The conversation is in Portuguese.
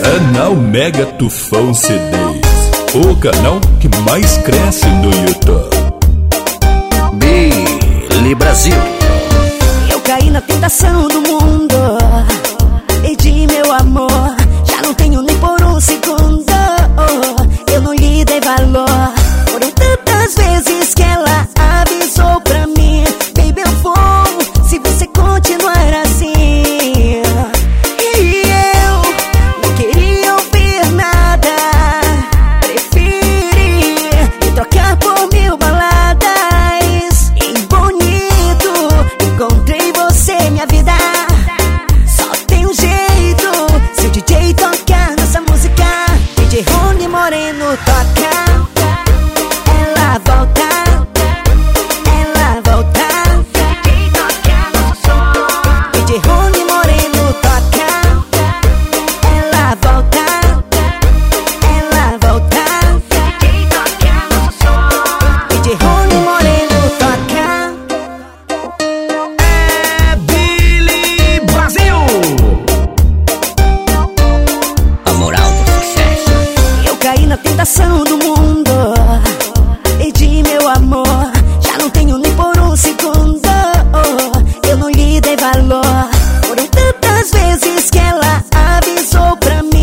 Canal Mega Tufão CDs, o canal que mais cresce no YouTube. Billy Brasil. Eu caí na tentação do coração do mundo. E de meu amor Já não tenho nem por um segundo. Eu não lhe dei valor Foram tantas vezes que ela avisou pra mim.